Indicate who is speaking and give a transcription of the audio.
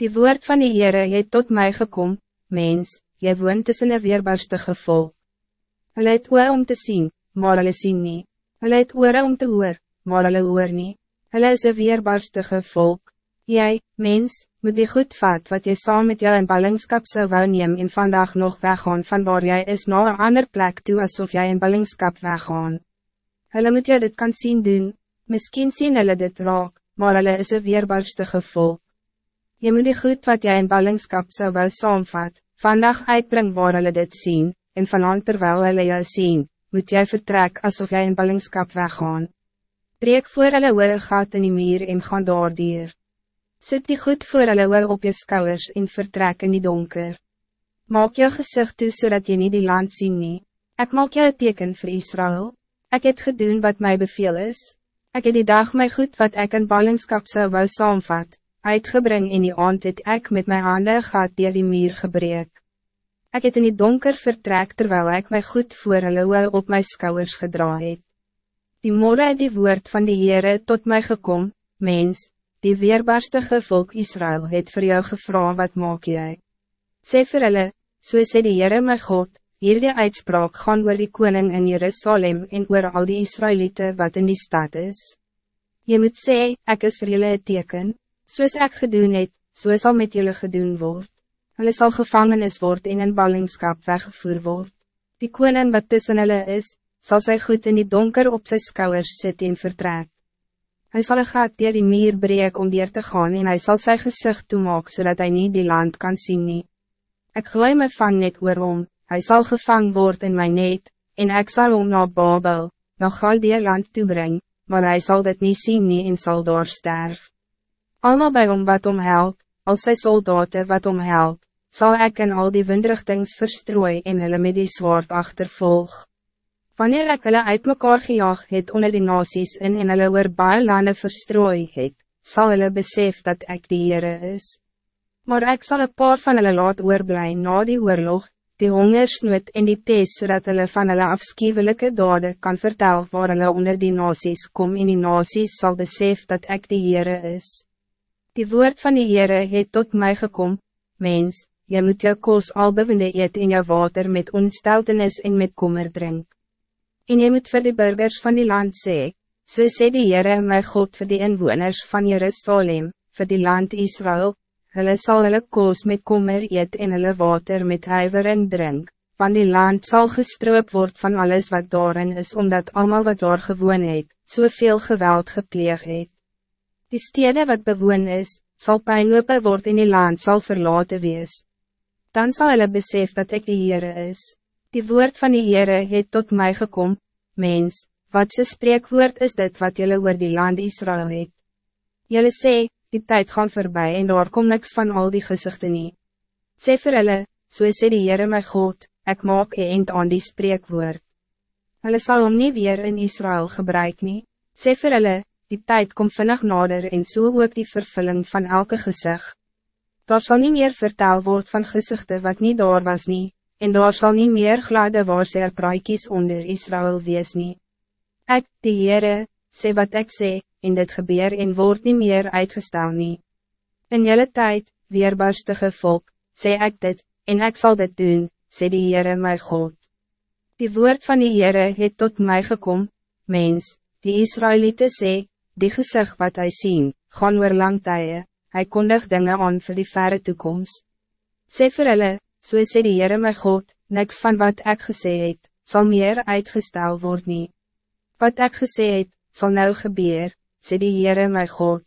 Speaker 1: Die woord van die Heere het tot mij gekom, mens, jy woont tussen een weerbarstige volk. Hulle het oor om te zien, maar hulle sien nie. Hulle het oor om te hoor, maar hulle hoor nie. Hulle is een weerbarstige volk. Jij, mens, moet die goed vat wat je saam met jou in ballingskap zou wou neem en vandaag nog weggaan van waar jij is naar een ander plek toe alsof jij in ballingskap weggaan. Hulle moet jy dit kan zien doen, misschien zien hulle dit raak, maar hulle is een weerbarstige volk. Je moet die goed wat jij in ballingskap zou wou saamvat, vandaag uitbring waar hulle dit zien, en vanavond terwijl hulle jou zien, moet jij vertrek alsof jij in ballingskap weggaan. Breek voor hulle oor gat in die meer en gaan daar dier. Zit die goed voor hulle oor op je skouwers en vertrek in die donker. Maak jou gezicht toe zodat je niet die land zien nie. Ik maak jou een teken voor Israël. Ik het gedoen wat mij beveel is. Ik het die dag my goed wat ik in ballingskap zou wou saamvat, uitgebring in die aand het ek met mijn handen gaat dier die muur gebreek. Ik het in die donker vertrek terwijl ik my goed voor hulle op mijn skouwers gedra het. Die morgen het die woord van die Heere tot mij gekom, mens, die weerbarstige volk Israël het voor jou gevra wat maak jy? Sê vir hulle, so sê die Heere my God, hierdie uitspraak gaan oor die koning in Jerusalem en oor al die Israëlieten wat in die stad is. Je moet sê, ek is vir julle teken, soos ek gedoen het, so sal met julle gedoen word. Hulle sal gevangenis word en in ballingskap weggevoer word. Die koning wat tussen hulle is, zal sy goed in die donker op sy skouwers sit en vertrek. Hij zal een gat dier die meer breek om dier te gaan en hij zal zijn gezicht toemaak zodat hij niet die land kan zien nie. Ek gooi my van net oorom, hy sal gevang word in my net, en ek sal om na Babel, na Galdee land toebreng, maar hij zal dit niet zien nie en sal daar sterf. Almal by hom wat omhelp, al sy soldaten wat omhelp, zal ek in al die windrichtings verstrooi en hulle met die zwaard achtervolg. Wanneer ek hulle uit mekaar gejaag het onder die nasies in en hulle oor baie lande verstrooi het, sal hulle besef dat ik die Heere is. Maar ik zal een paar van hulle laat oorblij na die oorlog, die hongersnood en die pees, zodat hulle van hulle afschuwelijke dade kan vertellen waar hulle onder die nasies kom en die nasies sal besef dat ik die Heere is. Die woord van die Heere het tot mij gekom, mens, je moet jou koos al bewinde eet in jou water met onsteltenis en met kommer drink. En je moet voor de burgers van die land zeggen, so sê die Heere my God voor die inwoners van Jerusalem, voor die land Israël, hulle sal hulle koos met kommer eet en hulle water met huiver en drink, van die land zal gestroop worden van alles wat daarin is, omdat allemaal wat daar gewoon het, soveel geweld gepleeg het. Die stede wat bewoon is, zal pijnlopen worden in die land zal verlaten wees. Dan zal hulle besef dat ik die Heere is. Die woord van die Heere het tot mij gekom, mens, wat ze spreekwoord is dit wat jullie oor die land Israël het. Jullie sê, die tijd gaan voorbij en daar kom niks van al die gezichten nie. Sê vir hulle, so sê die Heere my God, ek maak een eind aan die spreekwoord. Hulle sal om nie weer in Israël gebruik nie, sê vir hulle, die tijd komt vinnig nader en so ook die vervulling van elke gezicht. Daar sal nie meer vertel word van gezichten wat niet daar was nie, en daar zal niet meer gladde waarser praaikies onder Israël wees nie. Ek, die Heere, sê wat ik sê, en dit gebeur en word niet meer uitgestel nie. In jelle tijd, weerbarstige volk, sê ik dit, en ik zal dit doen, sê die Heere my God. Die woord van die Heere het tot mij gekom, mens, die Israëlieten sê, die gezicht wat hij zien, gaan oor lang tye, hy kondig dinge aan vir die verre toekomst. Sê vir hulle, so sê die Heere my God, niks van wat ik gesê het, sal meer uitgestel word nie. Wat ik gesê het, sal nou gebeur, sê die Heere my God.